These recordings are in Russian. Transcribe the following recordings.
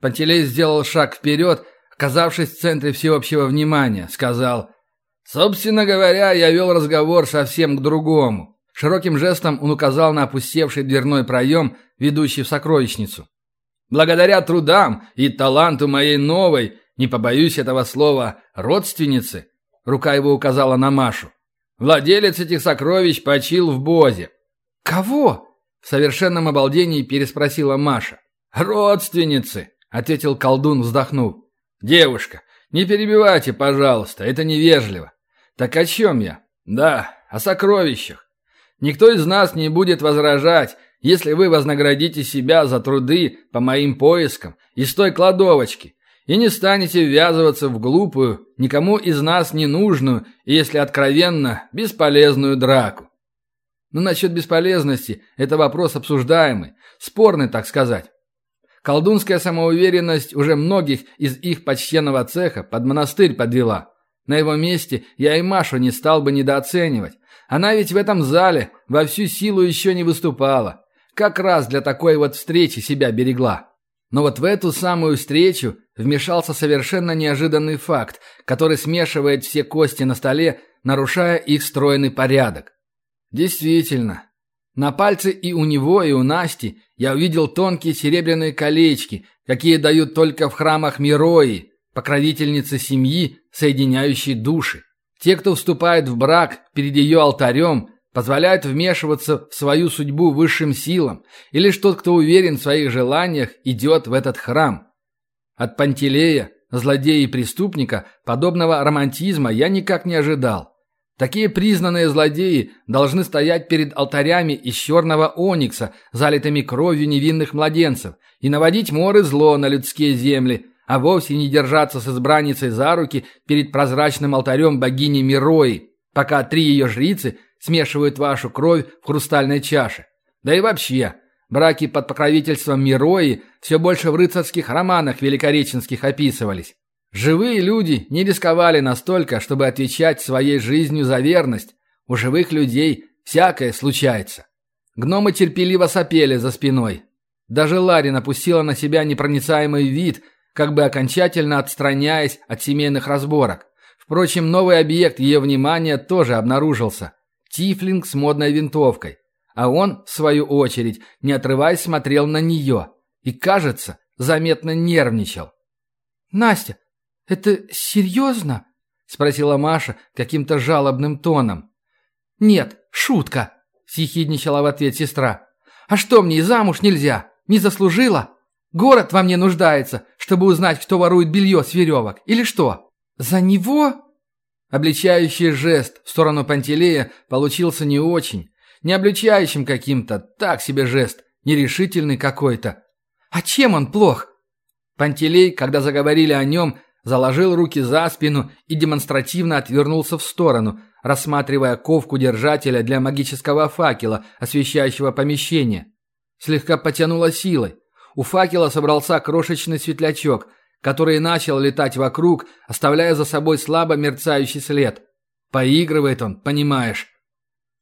Пантелей сделал шаг вперед, оказавшись в центре всеобщего внимания, сказал «Собственно говоря, я вел разговор совсем к другому». Широким жестом он указал на опустевший дверной проем, ведущий в сокровищницу. «Благодаря трудам и таланту моей новой, не побоюсь этого слова, родственницы», рука его указала на Машу, «владелец этих сокровищ почил в Бозе». «Кого?» – в совершенном обалдении переспросила Маша. «Родственницы», – ответил колдун, вздохнув. «Девушка, не перебивайте, пожалуйста, это невежливо. Так о чем я? Да, о сокровищах. Никто из нас не будет возражать, если вы вознаградите себя за труды по моим поискам из той кладовочки и не станете ввязываться в глупую, никому из нас не нужную если откровенно, бесполезную драку. Но насчет бесполезности – это вопрос обсуждаемый, спорный, так сказать. Колдунская самоуверенность уже многих из их почтенного цеха под монастырь подвела. На его месте я и Машу не стал бы недооценивать. Она ведь в этом зале во всю силу еще не выступала. Как раз для такой вот встречи себя берегла. Но вот в эту самую встречу вмешался совершенно неожиданный факт, который смешивает все кости на столе, нарушая их стройный порядок. Действительно, на пальце и у него, и у Насти я увидел тонкие серебряные колечки, какие дают только в храмах Мирои, покровительницы семьи, соединяющей души. Те, кто вступает в брак перед ее алтарем, позволяют вмешиваться в свою судьбу высшим силам, и лишь тот, кто уверен в своих желаниях, идет в этот храм. От Пантелея, злодея и преступника, подобного романтизма я никак не ожидал. Такие признанные злодеи должны стоять перед алтарями из черного оникса, залитыми кровью невинных младенцев, и наводить моры зло на людские земли, а вовсе не держаться с избранницей за руки перед прозрачным алтарем богини Мирои, пока три ее жрицы смешивают вашу кровь в хрустальной чаше. Да и вообще, браки под покровительством Мирои все больше в рыцарских романах великореченских описывались. Живые люди не рисковали настолько, чтобы отвечать своей жизнью за верность. У живых людей всякое случается. Гномы терпеливо сопели за спиной. Даже Ларри напустила на себя непроницаемый вид, как бы окончательно отстраняясь от семейных разборок. Впрочем, новый объект ее внимания тоже обнаружился. Тифлинг с модной винтовкой. А он, в свою очередь, не отрываясь, смотрел на нее. И, кажется, заметно нервничал. «Настя, «Это серьезно?» – спросила Маша каким-то жалобным тоном. «Нет, шутка», – съехидничала в ответ сестра. «А что мне, замуж нельзя? Не заслужила? Город во мне нуждается, чтобы узнать, кто ворует белье с веревок. Или что? За него?» Обличающий жест в сторону Пантелея получился не очень. Не обличающим каким-то, так себе жест, нерешительный какой-то. «А чем он плох?» Пантелей, когда заговорили о нем, заложил руки за спину и демонстративно отвернулся в сторону, рассматривая ковку держателя для магического факела, освещающего помещение. Слегка потянуло силой. У факела собрался крошечный светлячок, который начал летать вокруг, оставляя за собой слабо мерцающий след. Поигрывает он, понимаешь.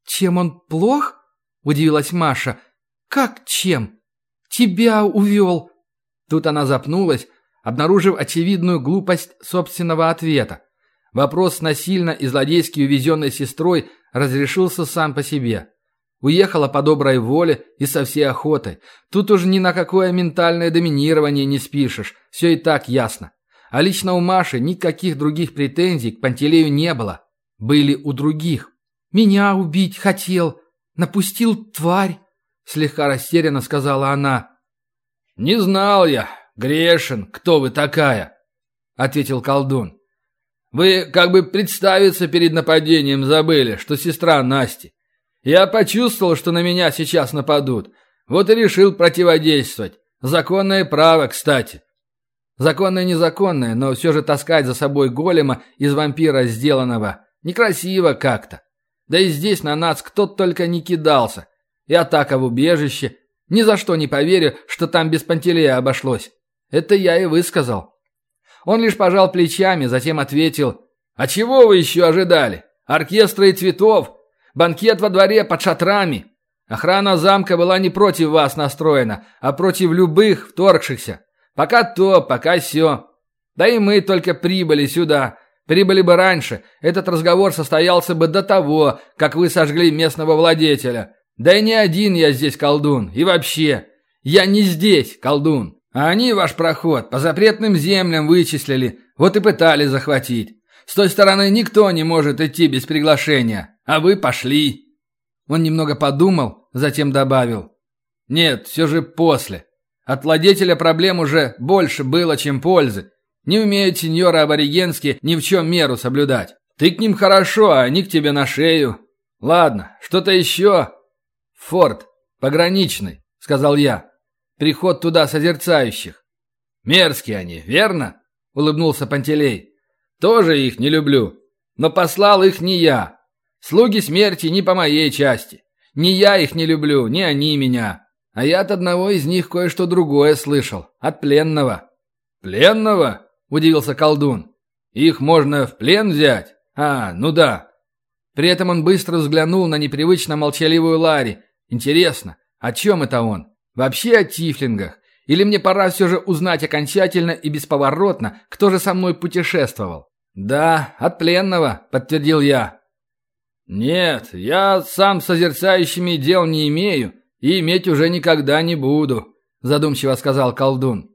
«Чем он плох?» – удивилась Маша. «Как чем? Тебя увел!» Тут она запнулась, обнаружив очевидную глупость собственного ответа. Вопрос насильно и злодейски увезенной сестрой разрешился сам по себе. Уехала по доброй воле и со всей охотой. Тут уж ни на какое ментальное доминирование не спишешь, все и так ясно. А лично у Маши никаких других претензий к Пантелею не было. Были у других. «Меня убить хотел, напустил тварь», — слегка растерянно сказала она. «Не знал я, «Грешин, кто вы такая?» — ответил колдун. «Вы как бы представиться перед нападением забыли, что сестра Насти. Я почувствовал, что на меня сейчас нападут. Вот и решил противодействовать. Законное право, кстати». Законное незаконное, но все же таскать за собой голема из вампира сделанного некрасиво как-то. Да и здесь на нас кто только не кидался. И атака в убежище. Ни за что не поверю, что там без Пантелея обошлось. Это я и высказал. Он лишь пожал плечами, затем ответил. «А чего вы еще ожидали? Оркестра и цветов? Банкет во дворе под шатрами? Охрана замка была не против вас настроена, а против любых вторгшихся. Пока то, пока сё. Да и мы только прибыли сюда. Прибыли бы раньше, этот разговор состоялся бы до того, как вы сожгли местного владетеля. Да и не один я здесь колдун. И вообще, я не здесь колдун. А они ваш проход по запретным землям вычислили, вот и пытались захватить. С той стороны никто не может идти без приглашения, а вы пошли». Он немного подумал, затем добавил. «Нет, все же после. От владетеля проблем уже больше было, чем пользы. Не умеют сеньоры аборигенские ни в чем меру соблюдать. Ты к ним хорошо, а они к тебе на шею. Ладно, что-то еще?» «Форт, пограничный», — сказал я. «Приход туда созерцающих». «Мерзкие они, верно?» — улыбнулся Пантелей. Тоже их не люблю. Но послал их не я. Слуги смерти не по моей части. Ни я их не люблю, ни они меня. А я от одного из них кое-что другое слышал. От пленного». «Пленного?» – удивился колдун. «Их можно в плен взять? А, ну да». При этом он быстро взглянул на непривычно молчаливую Ларри. «Интересно, о чем это он? Вообще о тифлингах? Или мне пора все же узнать окончательно и бесповоротно, кто же со мной путешествовал?» «Да, от пленного», — подтвердил я. «Нет, я сам созерцающими дел не имею и иметь уже никогда не буду», — задумчиво сказал колдун.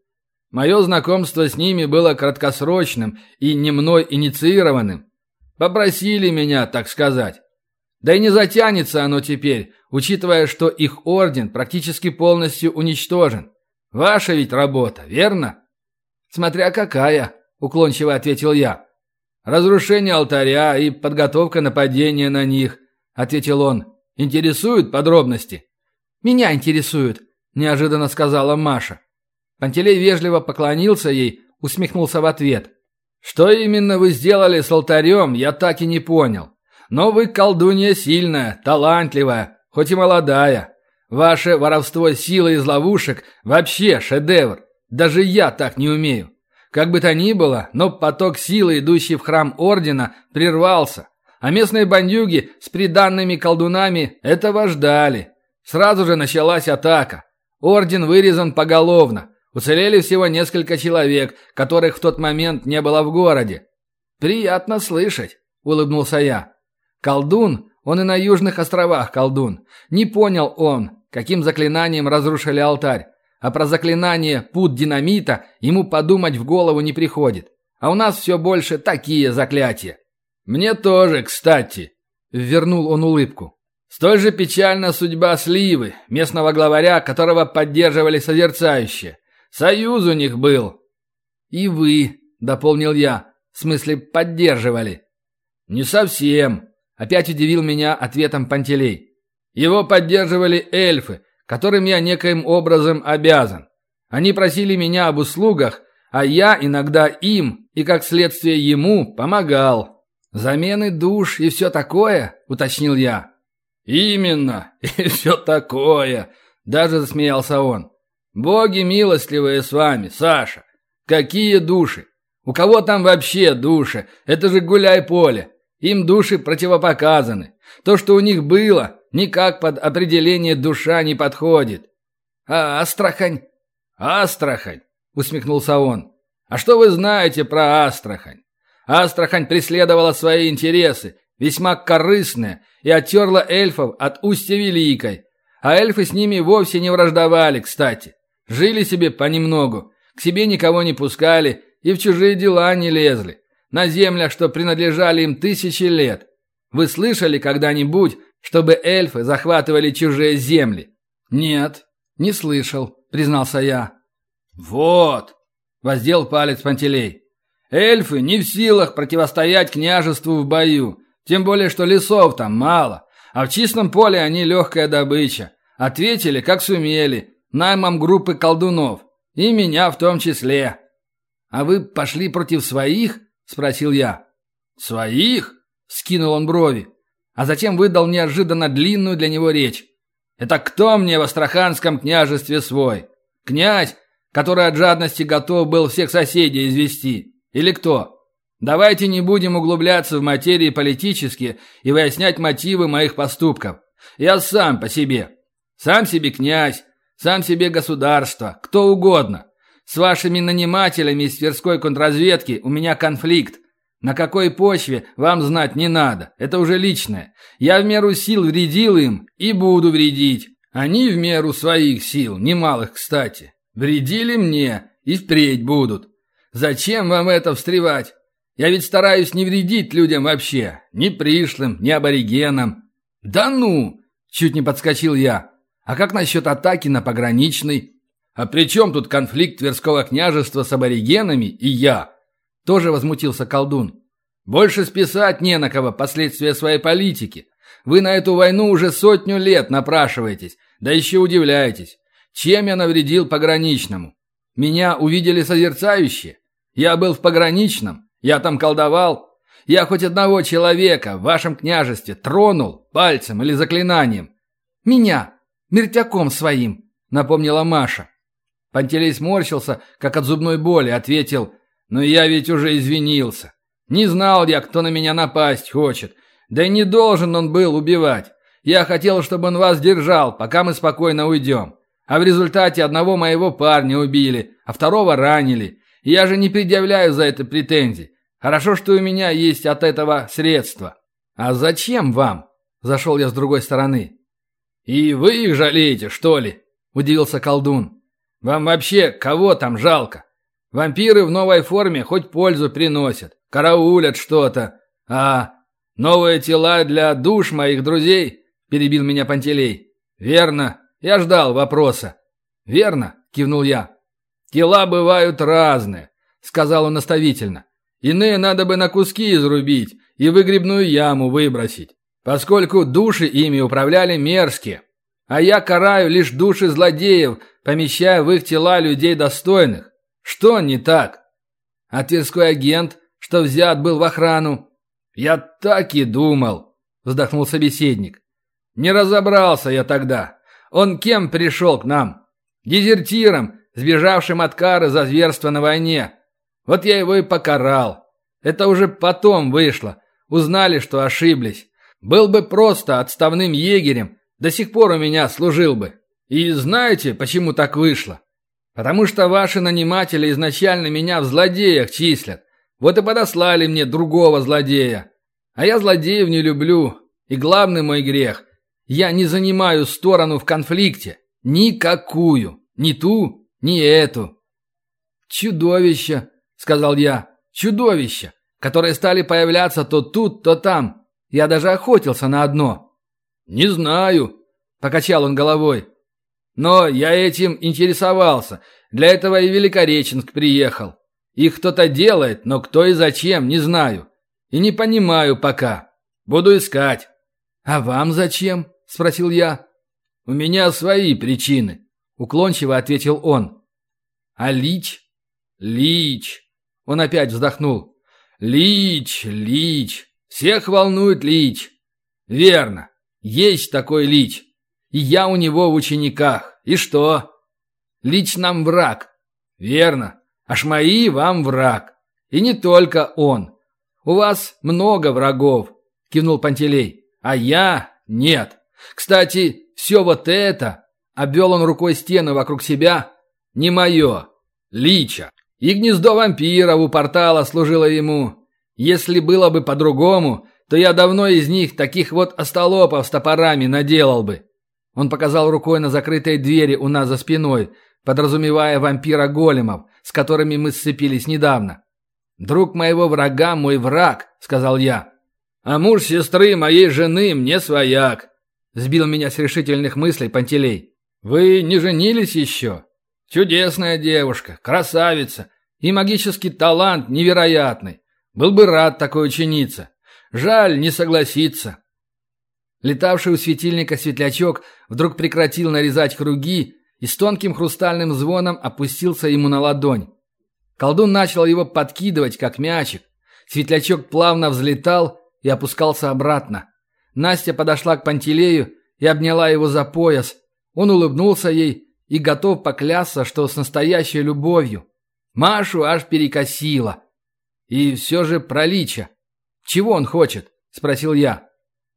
«Мое знакомство с ними было краткосрочным и не мной инициированным. Попросили меня, так сказать. Да и не затянется оно теперь, учитывая, что их орден практически полностью уничтожен. Ваша ведь работа, верно?» «Смотря какая», — уклончиво ответил я. «Разрушение алтаря и подготовка нападения на них», — ответил он. «Интересуют подробности?» «Меня интересуют», — неожиданно сказала Маша. Пантелей вежливо поклонился ей, усмехнулся в ответ. «Что именно вы сделали с алтарем, я так и не понял. Но вы колдунья сильная, талантливая, хоть и молодая. Ваше воровство силы из ловушек вообще шедевр. Даже я так не умею. Как бы то ни было, но поток силы, идущий в храм Ордена, прервался. А местные бандюги с приданными колдунами этого ждали. Сразу же началась атака. Орден вырезан поголовно. Уцелели всего несколько человек, которых в тот момент не было в городе. «Приятно слышать», — улыбнулся я. «Колдун, он и на Южных островах колдун. Не понял он, каким заклинанием разрушили алтарь. А про заклинание «пут динамита» ему подумать в голову не приходит. А у нас все больше такие заклятия. «Мне тоже, кстати», — вернул он улыбку. «Столь же печальна судьба Сливы, местного главаря, которого поддерживали созерцающие. Союз у них был». «И вы», — дополнил я, — «в смысле поддерживали». «Не совсем», — опять удивил меня ответом Пантелей. «Его поддерживали эльфы, которым я некоим образом обязан. Они просили меня об услугах, а я иногда им и, как следствие, ему помогал. Замены душ и все такое, уточнил я. Именно, и все такое, даже засмеялся он. Боги милостливые с вами, Саша. Какие души? У кого там вообще души? Это же гуляй-поле. Им души противопоказаны. То, что у них было, никак под определение душа не подходит. А Астрахань? Астрахань, усмехнулся он. А что вы знаете про Астрахань? Астрахань преследовала свои интересы, весьма корыстные, и оттерла эльфов от Устья Великой. А эльфы с ними вовсе не враждовали, кстати. Жили себе понемногу, к себе никого не пускали и в чужие дела не лезли. На землях, что принадлежали им тысячи лет. Вы слышали когда-нибудь, чтобы эльфы захватывали чужие земли?» «Нет, не слышал», — признался я. «Вот!» — воздел палец Пантелей. «Эльфы не в силах противостоять княжеству в бою, тем более, что лесов там мало, а в чистом поле они легкая добыча. Ответили, как сумели, наймом группы колдунов, и меня в том числе». «А вы пошли против своих?» — спросил я. «Своих?» — скинул он брови а затем выдал неожиданно длинную для него речь. «Это кто мне в Астраханском княжестве свой? Князь, который от жадности готов был всех соседей извести? Или кто? Давайте не будем углубляться в материи политические и выяснять мотивы моих поступков. Я сам по себе. Сам себе князь, сам себе государство, кто угодно. С вашими нанимателями из Тверской контрразведки у меня конфликт. На какой почве, вам знать не надо. Это уже личное. Я в меру сил вредил им и буду вредить. Они в меру своих сил, немалых, кстати. Вредили мне и впредь будут. Зачем вам это встревать? Я ведь стараюсь не вредить людям вообще. Ни пришлым, ни аборигенам. Да ну! Чуть не подскочил я. А как насчет атаки на пограничный? А при чем тут конфликт Тверского княжества с аборигенами и я? Тоже возмутился колдун. Больше списать не на кого последствия своей политики. Вы на эту войну уже сотню лет напрашиваетесь, да еще удивляетесь. Чем я навредил пограничному? Меня увидели созерцающие? Я был в пограничном? Я там колдовал? Я хоть одного человека в вашем княжестве тронул пальцем или заклинанием? Меня, мертвяком своим, напомнила Маша. Пантелей сморщился, как от зубной боли, ответил, «Но я ведь уже извинился. Не знал я, кто на меня напасть хочет. Да и не должен он был убивать. Я хотел, чтобы он вас держал, пока мы спокойно уйдем. А в результате одного моего парня убили, а второго ранили. Я же не предъявляю за это претензий. Хорошо, что у меня есть от этого средства. А зачем вам? Зашел я с другой стороны. И вы их жалеете, что ли? Удивился колдун. Вам вообще кого там жалко? Вампиры в новой форме хоть пользу приносят, караулят что-то. А новые тела для душ моих друзей, перебил меня Пантелей. Верно, я ждал вопроса. Верно, кивнул я. Тела бывают разные, сказал он наставительно. Иные надо бы на куски изрубить и выгребную яму выбросить, поскольку души ими управляли мерзкие. А я караю лишь души злодеев, помещая в их тела людей достойных. Что не так? А тверской агент, что взят был в охрану? Я так и думал, вздохнул собеседник. Не разобрался я тогда. Он кем пришел к нам? Дезертиром, сбежавшим от кары за зверство на войне. Вот я его и покарал. Это уже потом вышло. Узнали, что ошиблись. Был бы просто отставным егерем, до сих пор у меня служил бы. И знаете, почему так вышло? Потому что ваши наниматели изначально меня в злодеях числят. Вот и подослали мне другого злодея. А я злодеев не люблю. И главный мой грех – я не занимаю сторону в конфликте. Никакую. Ни ту, ни эту. «Чудовище», – сказал я. «Чудовище, которые стали появляться то тут, то там. Я даже охотился на одно». «Не знаю», – покачал он головой. Но я этим интересовался. Для этого и Великореченск приехал. Их кто-то делает, но кто и зачем, не знаю. И не понимаю пока. Буду искать. А вам зачем? спросил я. У меня свои причины, уклончиво ответил он. А Лич? Лич. Он опять вздохнул. Лич, Лич. Всех волнует Лич. Верно. Есть такой Лич. И я у него в учениках. И что? Лич нам враг. Верно. Аж мои вам враг. И не только он. У вас много врагов, кивнул Пантелей. А я нет. Кстати, все вот это, обвел он рукой стены вокруг себя, не мое. Лича. И гнездо вампиров у портала служило ему. Если было бы по-другому, то я давно из них таких вот остолопов с топорами наделал бы. Он показал рукой на закрытые двери у нас за спиной, подразумевая вампира-големов, с которыми мы сцепились недавно. «Друг моего врага – мой враг», – сказал я. «А муж сестры моей жены мне свояк», – сбил меня с решительных мыслей Пантелей. «Вы не женились еще? Чудесная девушка, красавица и магический талант невероятный. Был бы рад такой ученице. Жаль, не согласиться. Летавший у светильника светлячок вдруг прекратил нарезать круги и с тонким хрустальным звоном опустился ему на ладонь. Колдун начал его подкидывать, как мячик. Светлячок плавно взлетал и опускался обратно. Настя подошла к Пантелею и обняла его за пояс. Он улыбнулся ей и готов поклясться, что с настоящей любовью. Машу аж перекосило. И все же про Лича. «Чего он хочет?» – спросил я.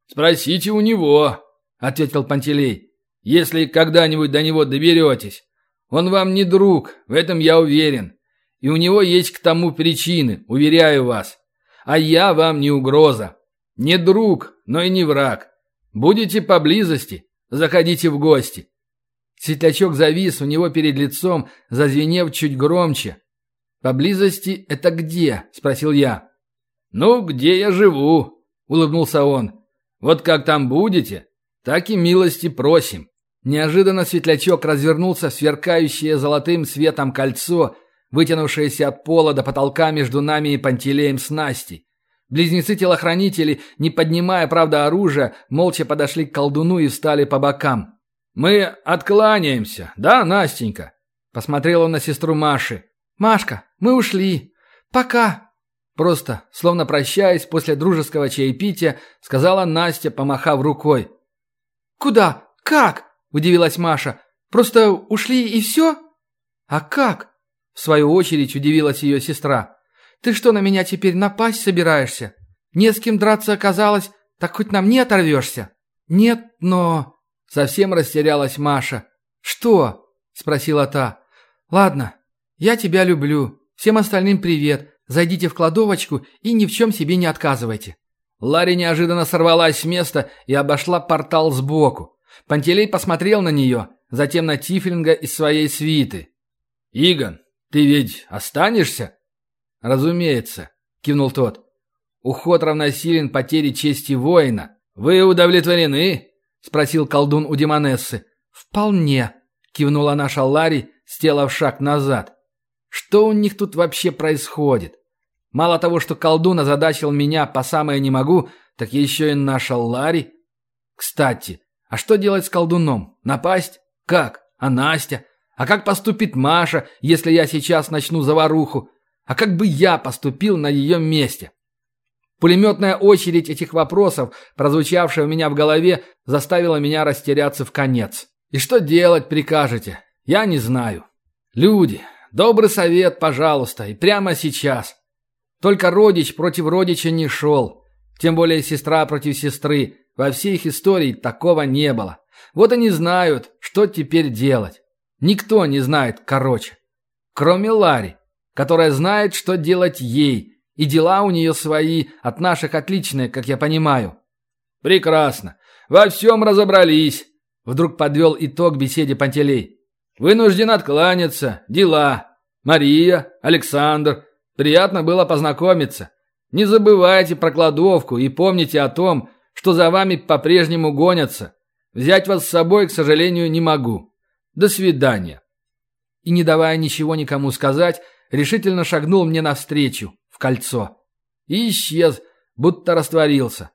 «Спросите у него», — ответил Пантелей. «Если когда-нибудь до него доберетесь. Он вам не друг, в этом я уверен. И у него есть к тому причины, уверяю вас. А я вам не угроза. Не друг, но и не враг. Будете поблизости, заходите в гости». Светлячок завис у него перед лицом, зазвенев чуть громче. «Поблизости это где?» – спросил я. «Ну, где я живу?» – улыбнулся он. «Вот как там будете, так и милости просим». Неожиданно светлячок развернулся в сверкающее золотым светом кольцо, вытянувшееся от пола до потолка между нами и Пантелеем с Настей. Близнецы-телохранители, не поднимая, правда, оружия, молча подошли к колдуну и встали по бокам. «Мы откланяемся, да, Настенька?» Посмотрел он на сестру Маши. «Машка, мы ушли. Пока!» Просто, словно прощаясь после дружеского чаепития, сказала Настя, помахав рукой. «Куда? Как?» – удивилась Маша. «Просто ушли и все?» «А как?» – в свою очередь удивилась ее сестра. «Ты что, на меня теперь напасть собираешься? Не с кем драться оказалось, так хоть нам не оторвешься?» «Нет, но...» – совсем растерялась Маша. «Что?» – спросила та. «Ладно, я тебя люблю. Всем остальным привет. Зайдите в кладовочку и ни в чем себе не отказывайте». Ларри неожиданно сорвалась с места и обошла портал сбоку. Пантелей посмотрел на нее, затем на Тифлинга из своей свиты. «Игон, ты ведь останешься?» «Разумеется», — кивнул тот. «Уход равносилен потере чести воина. Вы удовлетворены?» — спросил колдун у Демонессы. «Вполне», — кивнула наша Ларри, сделав шаг назад. «Что у них тут вообще происходит? Мало того, что колдун озадачил меня по самое не могу, так еще и наша Ларри. Кстати, а что делать с колдуном? Напасть? Как? А Настя? А как поступит Маша, если я сейчас начну заваруху? А как бы я поступил на ее месте? Пулеметная очередь этих вопросов, прозвучавшая у меня в голове, заставила меня растеряться в конец. И что делать прикажете? Я не знаю. Люди, добрый совет, пожалуйста, и прямо сейчас. Только родич против родича не шел. Тем более сестра против сестры. Во всей их истории такого не было. Вот они знают, что теперь делать. Никто не знает, короче. Кроме Ларри, которая знает, что делать ей. И дела у нее свои, от наших отличные, как я понимаю. Прекрасно. Во всем разобрались. Вдруг подвел итог беседе Пантелей. Вынужден откланяться. Дела. Мария, Александр. Приятно было познакомиться. Не забывайте про кладовку и помните о том, что за вами по-прежнему гонятся. Взять вас с собой, к сожалению, не могу. До свидания». И, не давая ничего никому сказать, решительно шагнул мне навстречу, в кольцо. И исчез, будто растворился.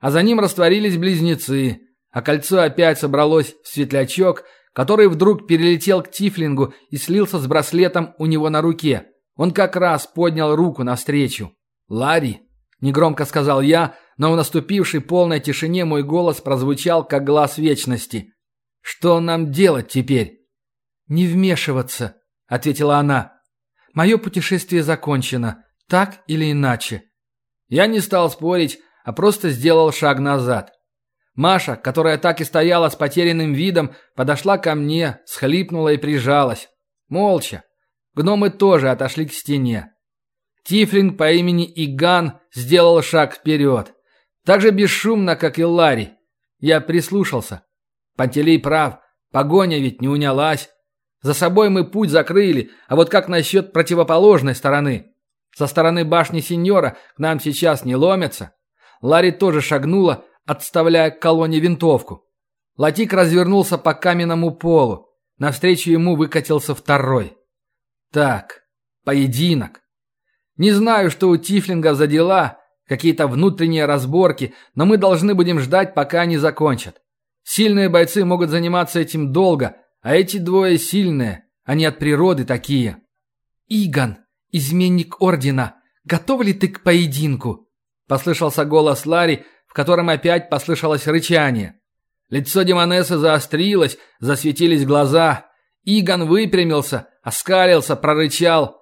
А за ним растворились близнецы, а кольцо опять собралось в светлячок, который вдруг перелетел к Тифлингу и слился с браслетом у него на руке. Он как раз поднял руку навстречу. «Ларри», — негромко сказал я, но в наступившей полной тишине мой голос прозвучал, как глаз вечности. «Что нам делать теперь?» «Не вмешиваться», — ответила она. «Мое путешествие закончено, так или иначе». Я не стал спорить, а просто сделал шаг назад. Маша, которая так и стояла с потерянным видом, подошла ко мне, схлипнула и прижалась. Молча. Гномы тоже отошли к стене. Тифлинг по имени Иган сделал шаг вперед. Так же бесшумно, как и Ларри. Я прислушался. Пантелей прав. Погоня ведь не унялась. За собой мы путь закрыли, а вот как насчет противоположной стороны? Со стороны башни сеньора к нам сейчас не ломятся. Ларри тоже шагнула, отставляя к колонне винтовку. Латик развернулся по каменному полу. Навстречу ему выкатился второй. Так, поединок. Не знаю, что у Тифлинга за дела, какие-то внутренние разборки, но мы должны будем ждать, пока они закончат. Сильные бойцы могут заниматься этим долго, а эти двое сильные, они от природы такие. «Иган, изменник Ордена, готов ли ты к поединку?» Послышался голос Ларри, в котором опять послышалось рычание. Лицо Демонессы заострилось, засветились глаза. Иган выпрямился, оскалился, прорычал.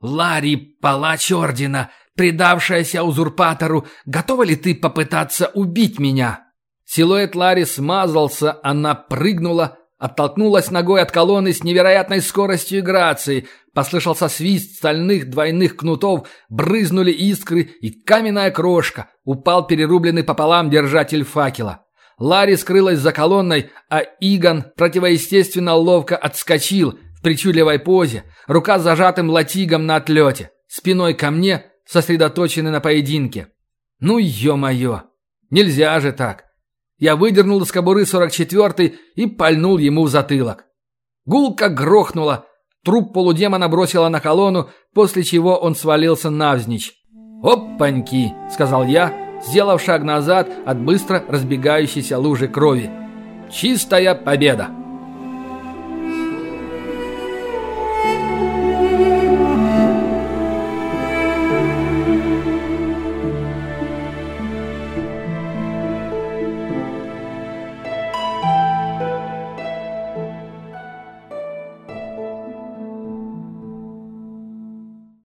«Ларри, палач Ордена, предавшаяся узурпатору, готова ли ты попытаться убить меня?» Силуэт Ларри смазался, она прыгнула, оттолкнулась ногой от колонны с невероятной скоростью и грацией. Послышался свист стальных двойных кнутов, брызнули искры, и каменная крошка. Упал перерубленный пополам держатель факела. Ларри скрылась за колонной, а Иган противоестественно ловко отскочил в причудливой позе, рука с зажатым латигом на отлете, спиной ко мне, сосредоточенный на поединке. Ну, ё-моё, нельзя же так. Я выдернул из кобуры 44-й и пальнул ему в затылок. Гулка грохнула, труп полудемона бросила на колонну, после чего он свалился навзничь. «Опаньки!» — сказал я, сделав шаг назад от быстро разбегающейся лужи крови. «Чистая победа!»